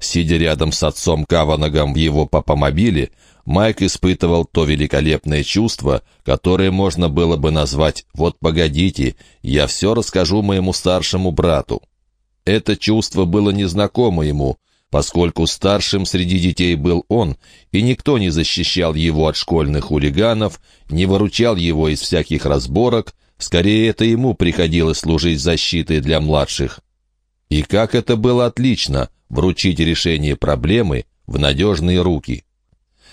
Сидя рядом с отцом Каванагом в его папомобиле, Майк испытывал то великолепное чувство, которое можно было бы назвать «Вот погодите, я все расскажу моему старшему брату». Это чувство было незнакомо ему, поскольку старшим среди детей был он, и никто не защищал его от школьных хулиганов, не выручал его из всяких разборок, скорее это ему приходилось служить защитой для младших. И как это было отлично — вручить решение проблемы в надежные руки.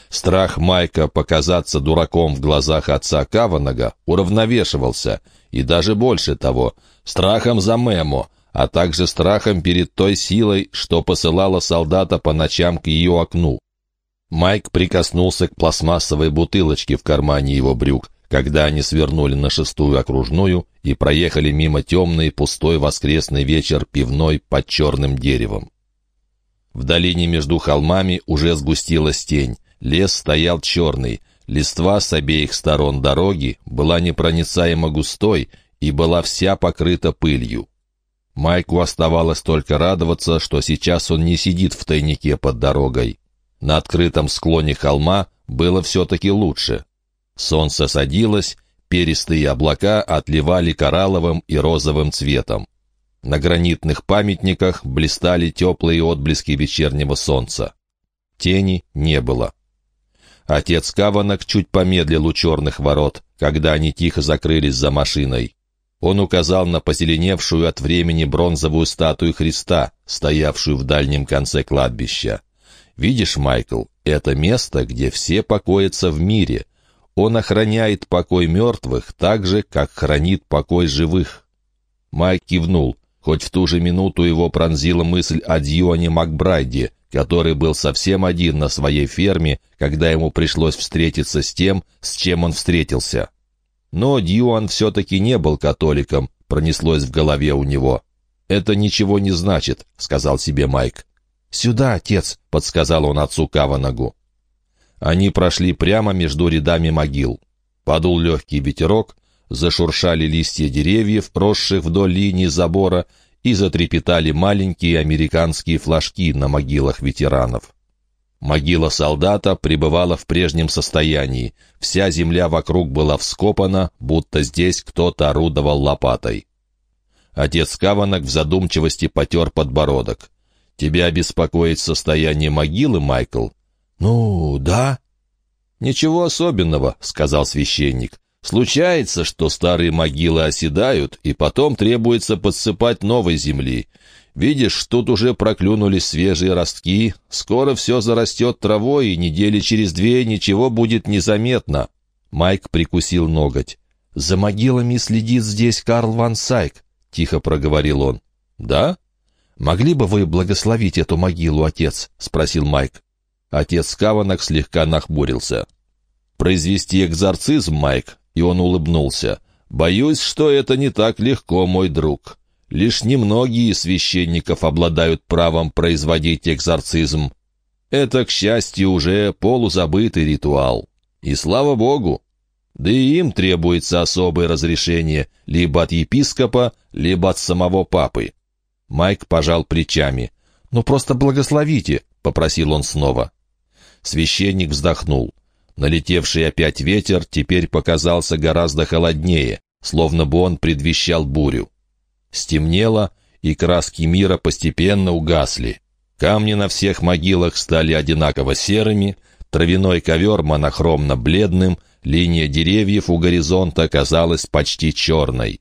Страх Майка показаться дураком в глазах отца Каванага уравновешивался, и даже больше того, страхом за Мемо, а также страхом перед той силой, что посылала солдата по ночам к ее окну. Майк прикоснулся к пластмассовой бутылочке в кармане его брюк, когда они свернули на шестую окружную и проехали мимо темный пустой воскресный вечер пивной под черным деревом. В долине между холмами уже сгустилась тень, лес стоял черный, листва с обеих сторон дороги была непроницаемо густой и была вся покрыта пылью. Майку оставалось только радоваться, что сейчас он не сидит в тайнике под дорогой. На открытом склоне холма было все-таки лучше. Солнце садилось, перистые облака отливали коралловым и розовым цветом. На гранитных памятниках блистали теплые отблески вечернего солнца. Тени не было. Отец Каванок чуть помедлил у черных ворот, когда они тихо закрылись за машиной. Он указал на позеленевшую от времени бронзовую статую Христа, стоявшую в дальнем конце кладбища. «Видишь, Майкл, это место, где все покоятся в мире, он охраняет покой мертвых так же, как хранит покой живых. Майк кивнул, хоть в ту же минуту его пронзила мысль о Дьюане Макбрайде, который был совсем один на своей ферме, когда ему пришлось встретиться с тем, с чем он встретился. Но Дьюан все-таки не был католиком, пронеслось в голове у него. «Это ничего не значит», — сказал себе Майк. «Сюда, отец», — подсказал он отцу Каванагу. Они прошли прямо между рядами могил. Подул легкий ветерок, зашуршали листья деревьев, росших вдоль линии забора, и затрепетали маленькие американские флажки на могилах ветеранов. Могила солдата пребывала в прежнем состоянии. Вся земля вокруг была вскопана, будто здесь кто-то орудовал лопатой. Отец Каванок в задумчивости потер подбородок. «Тебя беспокоит состояние могилы, Майкл?» «Ну, да». «Ничего особенного», — сказал священник. «Случается, что старые могилы оседают, и потом требуется подсыпать новой земли. Видишь, тут уже проклюнулись свежие ростки, скоро все зарастет травой, и недели через две ничего будет незаметно». Майк прикусил ноготь. «За могилами следит здесь Карл Ван Сайк», — тихо проговорил он. «Да?» «Могли бы вы благословить эту могилу, отец?» — спросил Майк. Отец Каванок слегка нахмурился. «Произвести экзорцизм, Майк?» И он улыбнулся. «Боюсь, что это не так легко, мой друг. Лишь немногие священников обладают правом производить экзорцизм. Это, к счастью, уже полузабытый ритуал. И слава Богу! Да и им требуется особое разрешение либо от епископа, либо от самого папы». Майк пожал плечами. «Ну просто благословите», — попросил он снова. Священник вздохнул. Налетевший опять ветер теперь показался гораздо холоднее, словно бы он предвещал бурю. Стемнело, и краски мира постепенно угасли. Камни на всех могилах стали одинаково серыми, травяной ковер монохромно бледным, линия деревьев у горизонта казалась почти черной.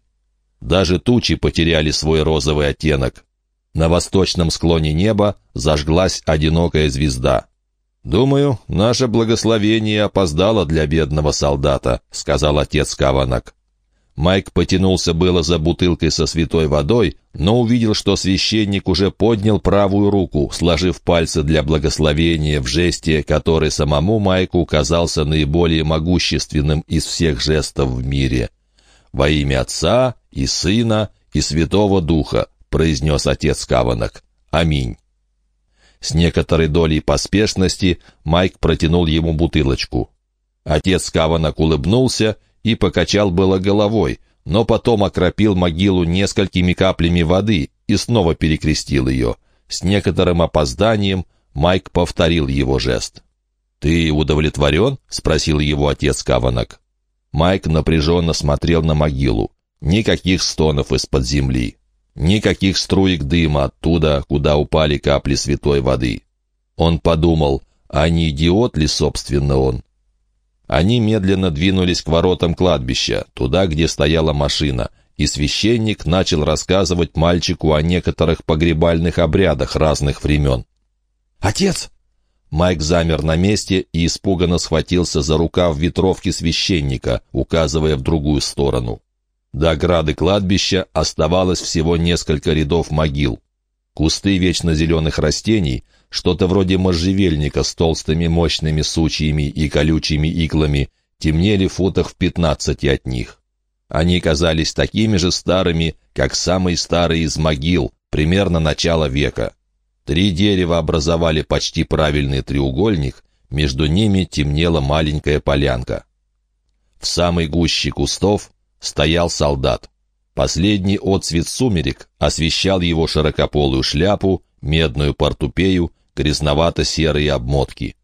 Даже тучи потеряли свой розовый оттенок. На восточном склоне неба зажглась одинокая звезда. «Думаю, наше благословение опоздало для бедного солдата», — сказал отец Каванак. Майк потянулся было за бутылкой со святой водой, но увидел, что священник уже поднял правую руку, сложив пальцы для благословения в жесте, который самому Майку казался наиболее могущественным из всех жестов в мире. «Во имя Отца и Сына и Святого Духа», — произнес отец Каванак. «Аминь». С некоторой долей поспешности Майк протянул ему бутылочку. Отец Каванок улыбнулся и покачал было головой, но потом окропил могилу несколькими каплями воды и снова перекрестил ее. С некоторым опозданием Майк повторил его жест. «Ты удовлетворен?» — спросил его отец Каванок. Майк напряженно смотрел на могилу. Никаких стонов из-под земли. Никаких струек дыма оттуда, куда упали капли святой воды. Он подумал, а не идиот ли, собственно, он? Они медленно двинулись к воротам кладбища, туда, где стояла машина, и священник начал рассказывать мальчику о некоторых погребальных обрядах разных времен. «Отец!» Майк замер на месте и испуганно схватился за рукав ветровки священника, указывая в другую сторону. До ограды кладбища оставалось всего несколько рядов могил. Кусты вечно зеленых растений, что-то вроде можжевельника с толстыми мощными сучьями и колючими иглами, темнели в футах в пятнадцати от них. Они казались такими же старыми, как самые старые из могил, примерно начала века. Три дерева образовали почти правильный треугольник, между ними темнела маленькая полянка. В самой гуще кустов стоял солдат. Последний отцвет сумерек освещал его широкополую шляпу, медную портупею, грязновато-серые обмотки.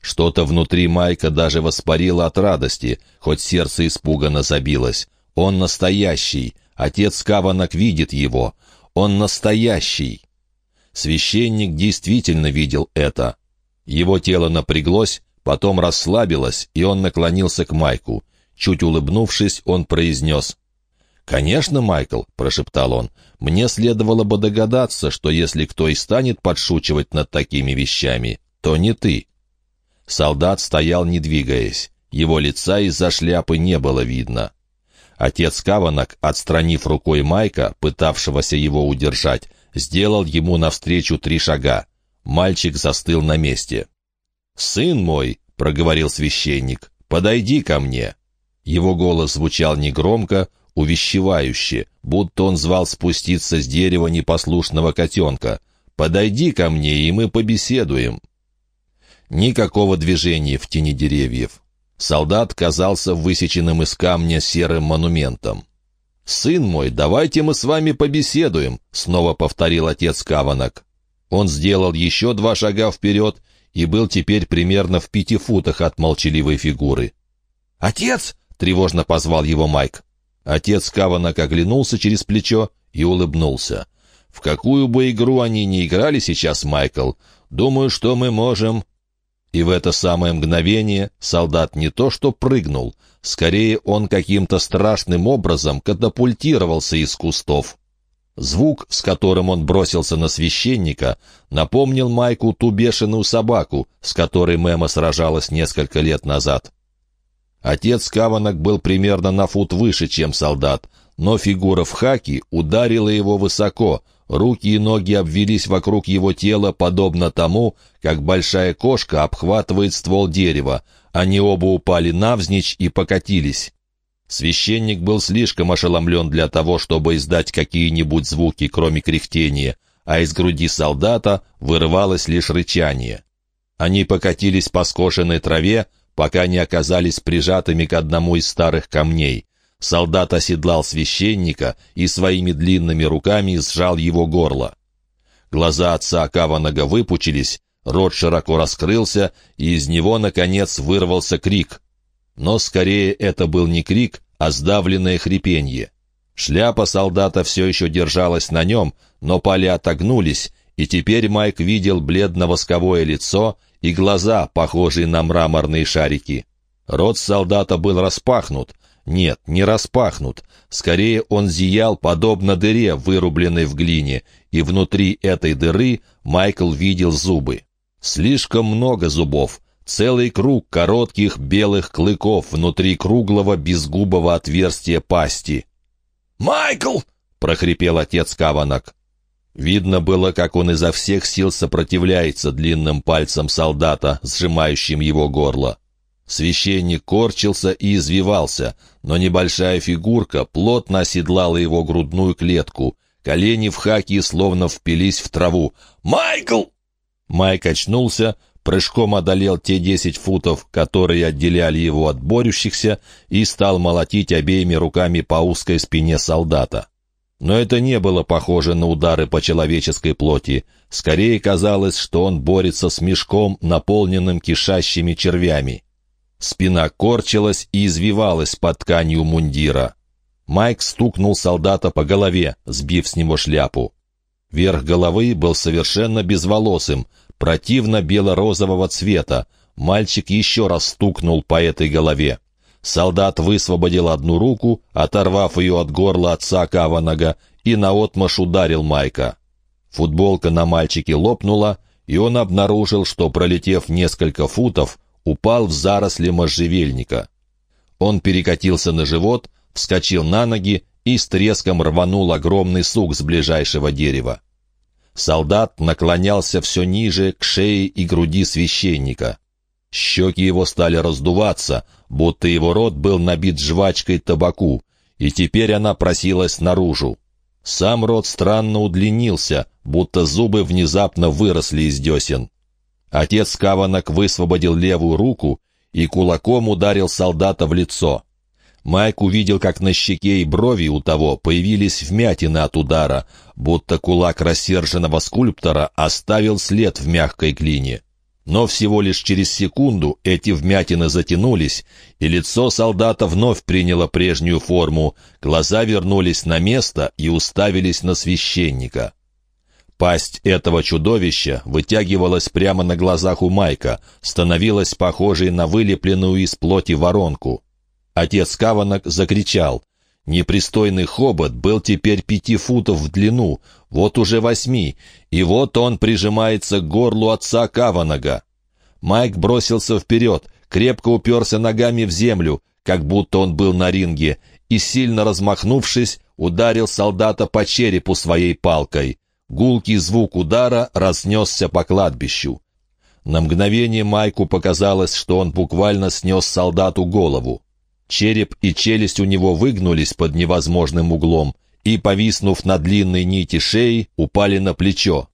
Что-то внутри Майка даже воспарило от радости, хоть сердце испуганно забилось. Он настоящий, отец Каванок видит его. Он настоящий. Священник действительно видел это. Его тело напряглось, потом расслабилось, и он наклонился к Майку. Чуть улыбнувшись, он произнес. «Конечно, Майкл», — прошептал он, — «мне следовало бы догадаться, что если кто и станет подшучивать над такими вещами, то не ты». Солдат стоял, не двигаясь. Его лица из-за шляпы не было видно. Отец Каванок, отстранив рукой Майка, пытавшегося его удержать, сделал ему навстречу три шага. Мальчик застыл на месте. «Сын мой», — проговорил священник, — «подойди ко мне». Его голос звучал негромко, увещевающе, будто он звал спуститься с дерева непослушного котенка. «Подойди ко мне, и мы побеседуем». Никакого движения в тени деревьев. Солдат казался высеченным из камня серым монументом. «Сын мой, давайте мы с вами побеседуем», — снова повторил отец Каванок. Он сделал еще два шага вперед и был теперь примерно в пяти футах от молчаливой фигуры. «Отец!» Тревожно позвал его Майк. Отец Каванак оглянулся через плечо и улыбнулся. «В какую бы игру они ни играли сейчас, Майкл, думаю, что мы можем...» И в это самое мгновение солдат не то что прыгнул, скорее он каким-то страшным образом катапультировался из кустов. Звук, с которым он бросился на священника, напомнил Майку ту бешеную собаку, с которой Мэма сражалась несколько лет назад. Отец Каванок был примерно на фут выше, чем солдат, но фигура в хаке ударила его высоко, руки и ноги обвелись вокруг его тела, подобно тому, как большая кошка обхватывает ствол дерева. Они оба упали навзничь и покатились. Священник был слишком ошеломлен для того, чтобы издать какие-нибудь звуки, кроме кряхтения, а из груди солдата вырывалось лишь рычание. Они покатились по скошенной траве, пока не оказались прижатыми к одному из старых камней. Солдат оседлал священника и своими длинными руками сжал его горло. Глаза отца Каванага выпучились, рот широко раскрылся, и из него, наконец, вырвался крик. Но скорее это был не крик, а сдавленное хрипенье. Шляпа солдата все еще держалась на нем, но поля отогнулись, и теперь Майк видел бледно-восковое лицо и глаза, похожие на мраморные шарики. Рот солдата был распахнут. Нет, не распахнут. Скорее он зиял, подобно дыре, вырубленной в глине, и внутри этой дыры Майкл видел зубы. Слишком много зубов. Целый круг коротких белых клыков внутри круглого безгубого отверстия пасти. «Майкл!» — прохрипел отец Каванок. Видно было, как он изо всех сил сопротивляется длинным пальцем солдата, сжимающим его горло. Священник корчился и извивался, но небольшая фигурка плотно оседлала его грудную клетку. Колени в хаке словно впились в траву. «Майкл!» Майк очнулся, прыжком одолел те десять футов, которые отделяли его от борющихся, и стал молотить обеими руками по узкой спине солдата. Но это не было похоже на удары по человеческой плоти. Скорее казалось, что он борется с мешком, наполненным кишащими червями. Спина корчилась и извивалась под тканью мундира. Майк стукнул солдата по голове, сбив с него шляпу. Верх головы был совершенно безволосым, противно бело-розового цвета. Мальчик еще раз стукнул по этой голове. Солдат высвободил одну руку, оторвав ее от горла отца Каванага, и наотмашь ударил Майка. Футболка на мальчике лопнула, и он обнаружил, что, пролетев несколько футов, упал в заросли можжевельника. Он перекатился на живот, вскочил на ноги и с треском рванул огромный сук с ближайшего дерева. Солдат наклонялся все ниже к шее и груди священника. Щеки его стали раздуваться, будто его рот был набит жвачкой табаку, и теперь она просилась наружу. Сам рот странно удлинился, будто зубы внезапно выросли из десен. Отец Каванок высвободил левую руку и кулаком ударил солдата в лицо. Майк увидел, как на щеке и брови у того появились вмятины от удара, будто кулак рассерженного скульптора оставил след в мягкой глине. Но всего лишь через секунду эти вмятины затянулись, и лицо солдата вновь приняло прежнюю форму, глаза вернулись на место и уставились на священника. Пасть этого чудовища вытягивалась прямо на глазах у Майка, становилась похожей на вылепленную из плоти воронку. Отец Каванок закричал. Непристойный хобот был теперь пяти футов в длину, вот уже восьми, и вот он прижимается к горлу отца Каванага. Майк бросился вперед, крепко уперся ногами в землю, как будто он был на ринге, и, сильно размахнувшись, ударил солдата по черепу своей палкой. Гулкий звук удара разнесся по кладбищу. На мгновение Майку показалось, что он буквально снес солдату голову. Череп и челюсть у него выгнулись под невозможным углом и, повиснув на длинной нити шеи, упали на плечо.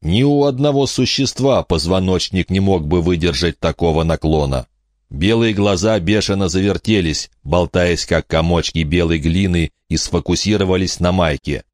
Ни у одного существа позвоночник не мог бы выдержать такого наклона. Белые глаза бешено завертелись, болтаясь как комочки белой глины, и сфокусировались на майке.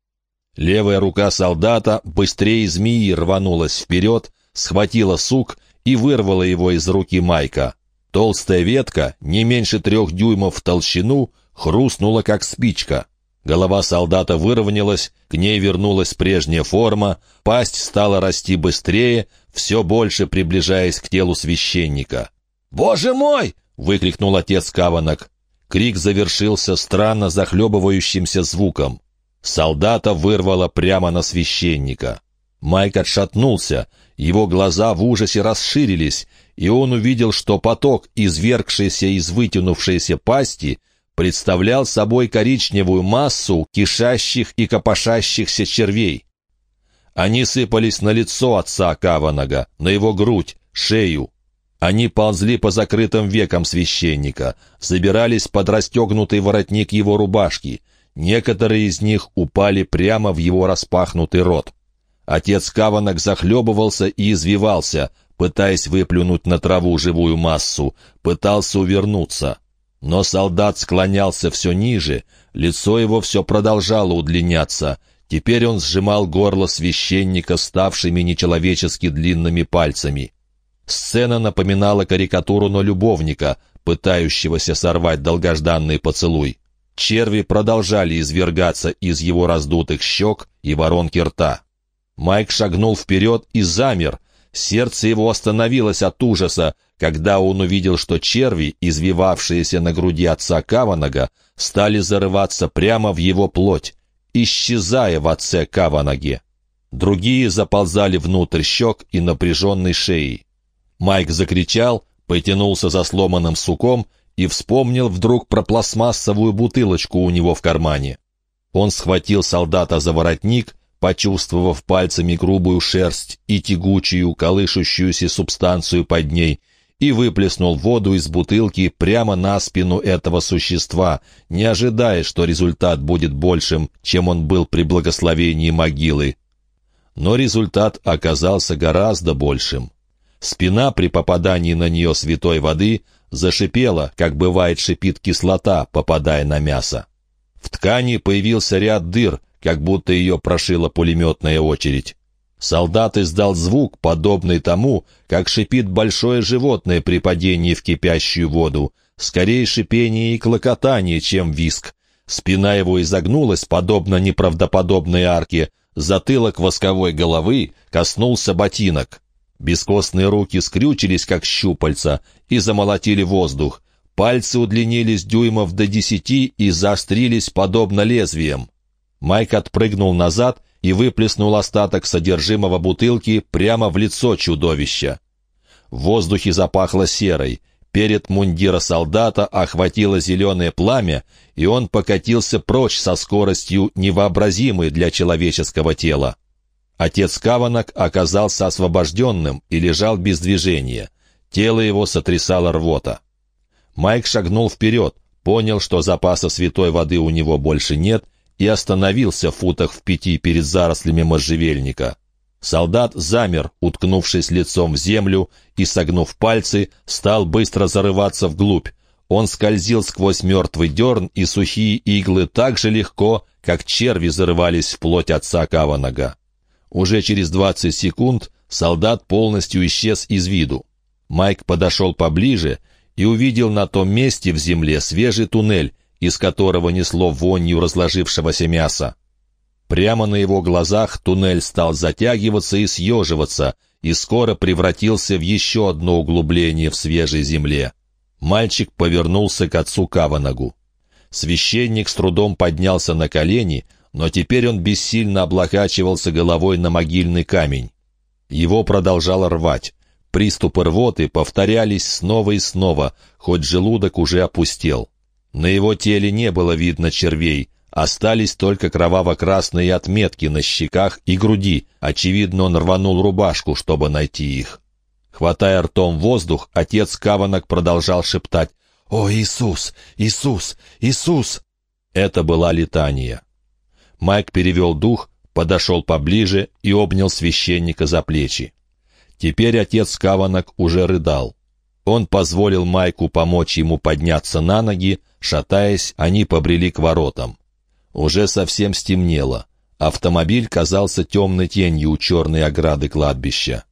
Левая рука солдата быстрее змеи рванулась вперед, схватила сук и вырвала его из руки майка. Толстая ветка, не меньше трех дюймов в толщину, хрустнула, как спичка. Голова солдата выровнялась, к ней вернулась прежняя форма, пасть стала расти быстрее, все больше приближаясь к телу священника. «Боже мой!» — выкрикнул отец Каванок. Крик завершился странно захлебывающимся звуком. Солдата вырвало прямо на священника. Майк отшатнулся, его глаза в ужасе расширились, и он увидел, что поток, извергшийся из вытянувшейся пасти, представлял собой коричневую массу кишащих и копошащихся червей. Они сыпались на лицо отца Каванага, на его грудь, шею. Они ползли по закрытым векам священника, забирались под расстегнутый воротник его рубашки. Некоторые из них упали прямо в его распахнутый рот. Отец Каванок захлебывался и извивался, пытаясь выплюнуть на траву живую массу, пытался увернуться. Но солдат склонялся все ниже, лицо его все продолжало удлиняться. Теперь он сжимал горло священника ставшими нечеловечески длинными пальцами. Сцена напоминала карикатуру на любовника, пытающегося сорвать долгожданный поцелуй. Черви продолжали извергаться из его раздутых щек и воронки рта. Майк шагнул вперед и замер, Сердце его остановилось от ужаса, когда он увидел, что черви, извивавшиеся на груди отца Каванага, стали зарываться прямо в его плоть, исчезая в отце Каванаге. Другие заползали внутрь щек и напряженной шеи. Майк закричал, потянулся за сломанным суком и вспомнил вдруг про пластмассовую бутылочку у него в кармане. Он схватил солдата за воротник почувствовав пальцами грубую шерсть и тягучую, колышущуюся субстанцию под ней, и выплеснул воду из бутылки прямо на спину этого существа, не ожидая, что результат будет большим, чем он был при благословении могилы. Но результат оказался гораздо большим. Спина при попадании на нее святой воды зашипела, как бывает шипит кислота, попадая на мясо. В ткани появился ряд дыр, как будто ее прошила пулеметная очередь. Солдат издал звук, подобный тому, как шипит большое животное при падении в кипящую воду. Скорее шипение и клокотание, чем виск. Спина его изогнулась, подобно неправдоподобной арке. Затылок восковой головы коснулся ботинок. Бескостные руки скрючились, как щупальца, и замолотили воздух. Пальцы удлинились дюймов до десяти и заострились, подобно лезвиям. Майк отпрыгнул назад и выплеснул остаток содержимого бутылки прямо в лицо чудовища. В воздухе запахло серой. Перед мундира солдата охватило зеленое пламя, и он покатился прочь со скоростью, невообразимой для человеческого тела. Отец Каванок оказался освобожденным и лежал без движения. Тело его сотрясало рвота. Майк шагнул вперед, понял, что запаса святой воды у него больше нет, и остановился в футах в пяти перед зарослями можжевельника. Солдат замер, уткнувшись лицом в землю, и, согнув пальцы, стал быстро зарываться вглубь. Он скользил сквозь мертвый дерн и сухие иглы так же легко, как черви зарывались в плоть отца Каванага. Уже через двадцать секунд солдат полностью исчез из виду. Майк подошел поближе и увидел на том месте в земле свежий туннель, из которого несло вонью разложившегося мяса. Прямо на его глазах туннель стал затягиваться и съеживаться, и скоро превратился в еще одно углубление в свежей земле. Мальчик повернулся к отцу Каванагу. Священник с трудом поднялся на колени, но теперь он бессильно облокачивался головой на могильный камень. Его продолжало рвать. Приступы рвоты повторялись снова и снова, хоть желудок уже опустел. На его теле не было видно червей, остались только кроваво-красные отметки на щеках и груди. Очевидно, он рванул рубашку, чтобы найти их. Хватая ртом воздух, отец Каванок продолжал шептать «О, Иисус! Иисус! Иисус!» Это была летания. Майк перевел дух, подошел поближе и обнял священника за плечи. Теперь отец Каванок уже рыдал. Он позволил Майку помочь ему подняться на ноги, шатаясь, они побрели к воротам. Уже совсем стемнело. Автомобиль казался темной тенью у черной ограды кладбища.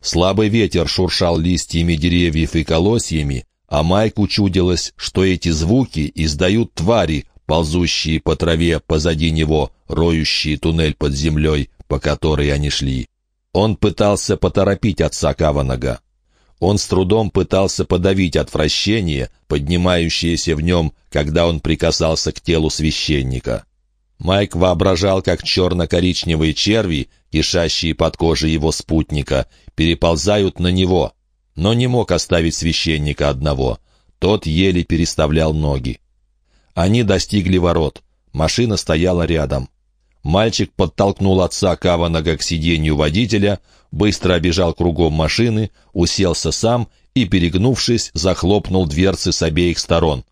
Слабый ветер шуршал листьями деревьев и колосьями, а Майку чудилось, что эти звуки издают твари, ползущие по траве позади него, роющие туннель под землей, по которой они шли. Он пытался поторопить отца Каванага. Он с трудом пытался подавить отвращение, поднимающееся в нем, когда он прикасался к телу священника. Майк воображал, как черно-коричневые черви, кишащие под кожей его спутника, переползают на него, но не мог оставить священника одного. Тот еле переставлял ноги. Они достигли ворот. Машина стояла рядом. Мальчик подтолкнул отца Каванага к сиденью водителя, быстро обежал кругом машины, уселся сам и, перегнувшись, захлопнул дверцы с обеих сторон.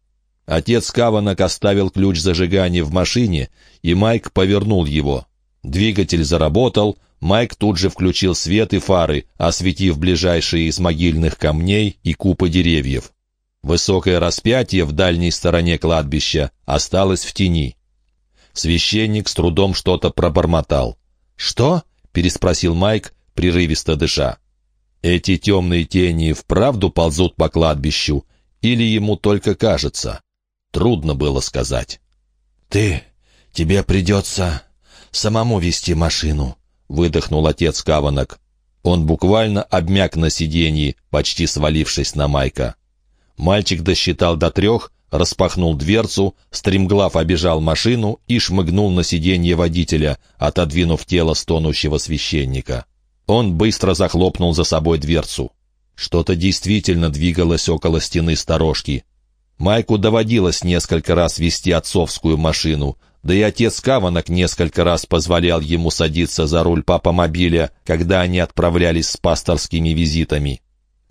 Отец Каванак оставил ключ зажигания в машине, и Майк повернул его. Двигатель заработал, Майк тут же включил свет и фары, осветив ближайшие из могильных камней и купы деревьев. Высокое распятие в дальней стороне кладбища осталось в тени. Священник с трудом что-то пробормотал. «Что?» — переспросил Майк, прерывисто дыша. «Эти темные тени вправду ползут по кладбищу, или ему только кажется?» Трудно было сказать. «Ты... тебе придется самому вести машину», — выдохнул отец Каванок. Он буквально обмяк на сиденье, почти свалившись на Майка. Мальчик досчитал до трех, распахнул дверцу, стремглав обежал машину и шмыгнул на сиденье водителя, отодвинув тело стонущего священника. Он быстро захлопнул за собой дверцу. Что-то действительно двигалось около стены сторожки. Майку доводилось несколько раз вести отцовскую машину, да и отец Каванок несколько раз позволял ему садиться за руль папомобиля, когда они отправлялись с пасторскими визитами.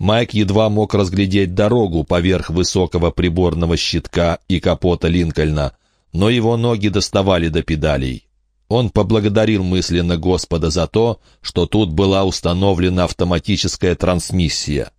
Майк едва мог разглядеть дорогу поверх высокого приборного щитка и капота Линкольна, но его ноги доставали до педалей. Он поблагодарил мысленно Господа за то, что тут была установлена автоматическая трансмиссия.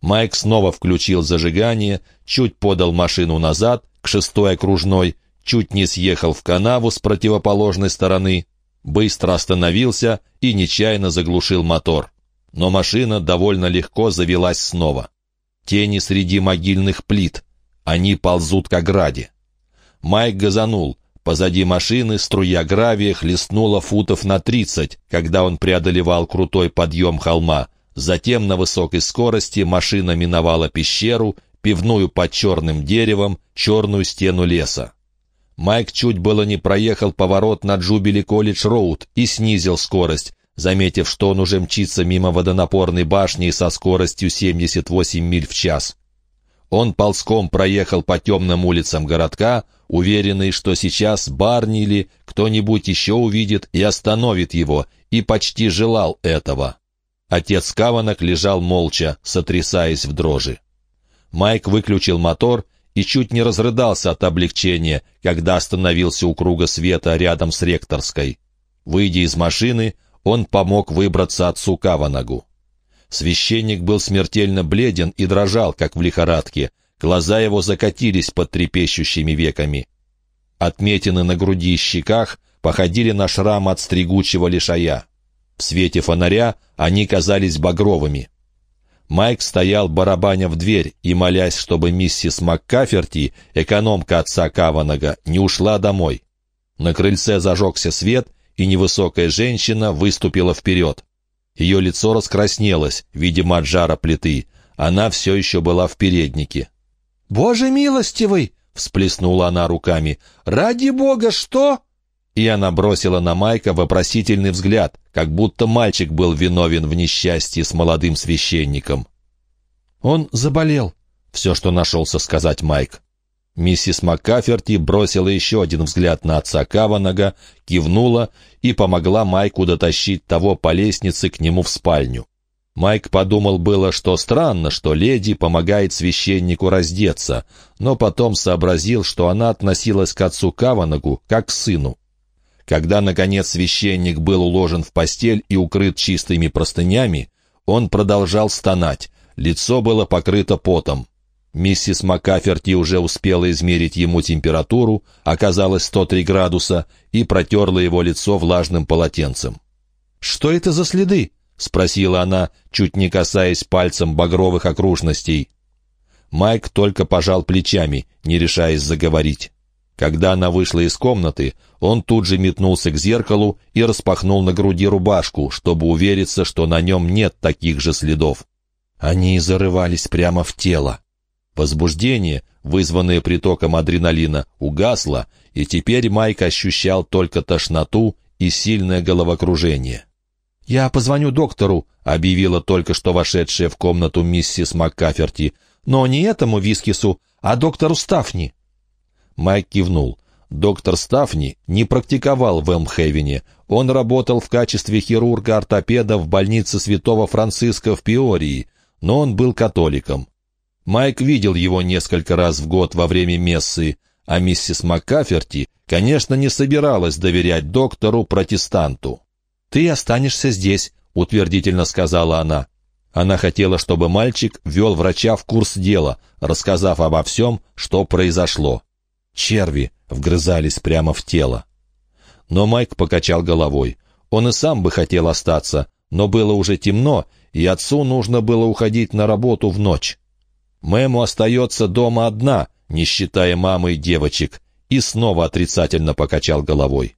Майк снова включил зажигание, чуть подал машину назад, к шестой окружной, чуть не съехал в канаву с противоположной стороны, быстро остановился и нечаянно заглушил мотор. Но машина довольно легко завелась снова. Тени среди могильных плит. Они ползут к ограде. Майк газанул. Позади машины струя гравия хлестнула футов на тридцать, когда он преодолевал крутой подъем холма. Затем на высокой скорости машина миновала пещеру, пивную под черным деревом, черную стену леса. Майк чуть было не проехал поворот на Джубили Колледж Роуд и снизил скорость, заметив, что он уже мчится мимо водонапорной башни со скоростью 78 миль в час. Он ползком проехал по темным улицам городка, уверенный, что сейчас Барни или кто-нибудь еще увидит и остановит его, и почти желал этого. Отец Каванок лежал молча, сотрясаясь в дрожи. Майк выключил мотор и чуть не разрыдался от облегчения, когда остановился у круга света рядом с ректорской. Выйдя из машины, он помог выбраться отцу Каванагу. Священник был смертельно бледен и дрожал, как в лихорадке. Глаза его закатились под трепещущими веками. Отметины на груди и щеках походили на шрам от стригучего лишая. В свете фонаря они казались багровыми. Майк стоял барабаня в дверь и молясь, чтобы миссис МакКаферти, экономка отца Каванага, не ушла домой. На крыльце зажегся свет, и невысокая женщина выступила вперед. Ее лицо раскраснелось, видимо, от жара плиты. Она все еще была в переднике. «Боже милостивый!» — всплеснула она руками. «Ради бога, что?» И она бросила на Майка вопросительный взгляд, как будто мальчик был виновен в несчастье с молодым священником. «Он заболел», — все, что нашелся сказать Майк. Миссис МакКаферти бросила еще один взгляд на отца Каванага, кивнула и помогла Майку дотащить того по лестнице к нему в спальню. Майк подумал было, что странно, что леди помогает священнику раздеться, но потом сообразил, что она относилась к отцу Каванагу как к сыну. Когда, наконец, священник был уложен в постель и укрыт чистыми простынями, он продолжал стонать, лицо было покрыто потом. Миссис Макаферти уже успела измерить ему температуру, оказалось 103 градуса, и протерла его лицо влажным полотенцем. «Что это за следы?» — спросила она, чуть не касаясь пальцем багровых окружностей. Майк только пожал плечами, не решаясь заговорить. Когда она вышла из комнаты, он тут же метнулся к зеркалу и распахнул на груди рубашку, чтобы увериться, что на нем нет таких же следов. Они зарывались прямо в тело. Возбуждение, вызванное притоком адреналина, угасло, и теперь Майк ощущал только тошноту и сильное головокружение. «Я позвоню доктору», — объявила только что вошедшая в комнату миссис МакКаферти, «но не этому Вискису, а доктору Стафни». Майк кивнул. Доктор Стафни не практиковал в Элмхевене. Он работал в качестве хирурга-ортопеда в больнице Святого Франциска в Пиории, но он был католиком. Майк видел его несколько раз в год во время мессы, а миссис МакКаферти, конечно, не собиралась доверять доктору-протестанту. «Ты останешься здесь», — утвердительно сказала она. Она хотела, чтобы мальчик ввел врача в курс дела, рассказав обо всем, что произошло. Черви вгрызались прямо в тело. Но Майк покачал головой. Он и сам бы хотел остаться, но было уже темно, и отцу нужно было уходить на работу в ночь. Мэму остается дома одна, не считая мамы и девочек, и снова отрицательно покачал головой.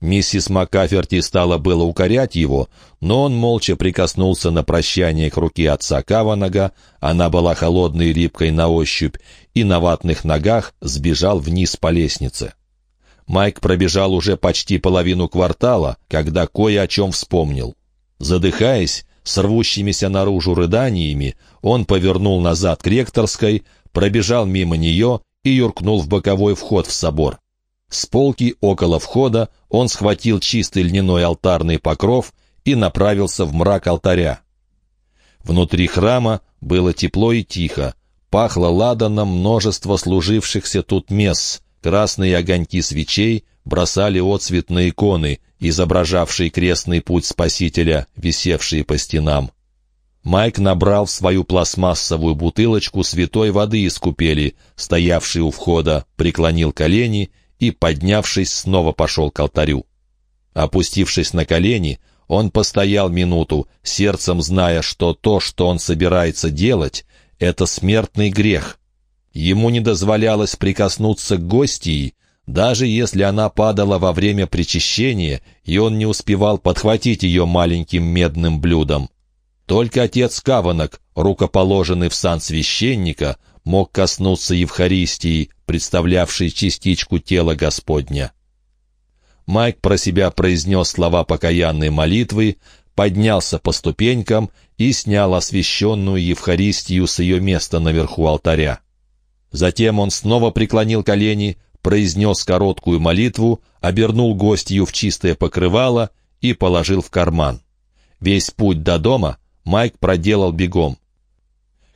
Миссис Макаферти стала было укорять его, но он молча прикоснулся на прощание к руке отца Каванага, она была холодной и липкой на ощупь, и на ватных ногах сбежал вниз по лестнице. Майк пробежал уже почти половину квартала, когда кое о чем вспомнил. Задыхаясь, с рвущимися наружу рыданиями, он повернул назад к ректорской, пробежал мимо нее и юркнул в боковой вход в собор. С полки около входа он схватил чистый льняной алтарный покров и направился в мрак алтаря. Внутри храма было тепло и тихо, Пахло ладаном множество служившихся тут месс. Красные огоньки свечей бросали отцвет на иконы, изображавшие крестный путь Спасителя, висевшие по стенам. Майк набрал в свою пластмассовую бутылочку святой воды из купели, стоявшей у входа, преклонил колени и, поднявшись, снова пошел к алтарю. Опустившись на колени, он постоял минуту, сердцем зная, что то, что он собирается делать, — это смертный грех. Ему не дозволялось прикоснуться к гостии, даже если она падала во время причащения, и он не успевал подхватить ее маленьким медным блюдом. Только отец Каванок, рукоположенный в сан священника, мог коснуться Евхаристии, представлявшей частичку тела Господня. Майк про себя произнес слова покаянной молитвы, поднялся по ступенькам и снял освященную Евхаристию с ее места наверху алтаря. Затем он снова преклонил колени, произнес короткую молитву, обернул гостью в чистое покрывало и положил в карман. Весь путь до дома Майк проделал бегом.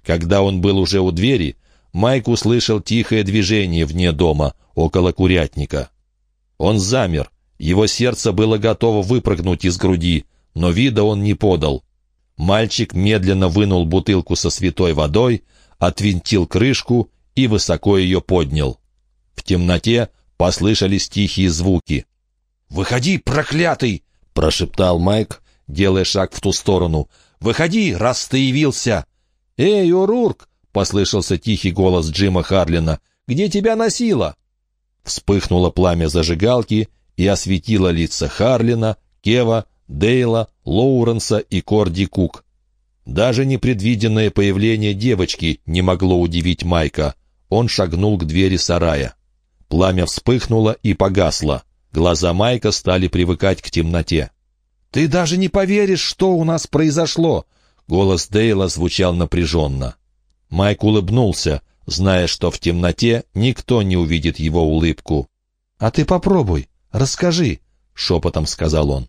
Когда он был уже у двери, Майк услышал тихое движение вне дома, около курятника. Он замер, его сердце было готово выпрыгнуть из груди, но вида он не подал. Мальчик медленно вынул бутылку со святой водой, отвинтил крышку и высоко ее поднял. В темноте послышались тихие звуки. «Выходи, проклятый!» — прошептал Майк, делая шаг в ту сторону. «Выходи, раз ты явился!» «Эй, Урурк!» — послышался тихий голос Джима Харлина. «Где тебя носило?» Вспыхнуло пламя зажигалки, и осветила лица Харлина, Кева, Дейла, Лоуренса и Корди Кук. Даже непредвиденное появление девочки не могло удивить Майка. Он шагнул к двери сарая. Пламя вспыхнуло и погасло. Глаза Майка стали привыкать к темноте. «Ты даже не поверишь, что у нас произошло!» Голос Дейла звучал напряженно. Майк улыбнулся, зная, что в темноте никто не увидит его улыбку. «А ты попробуй!» «Расскажи», — шепотом сказал он.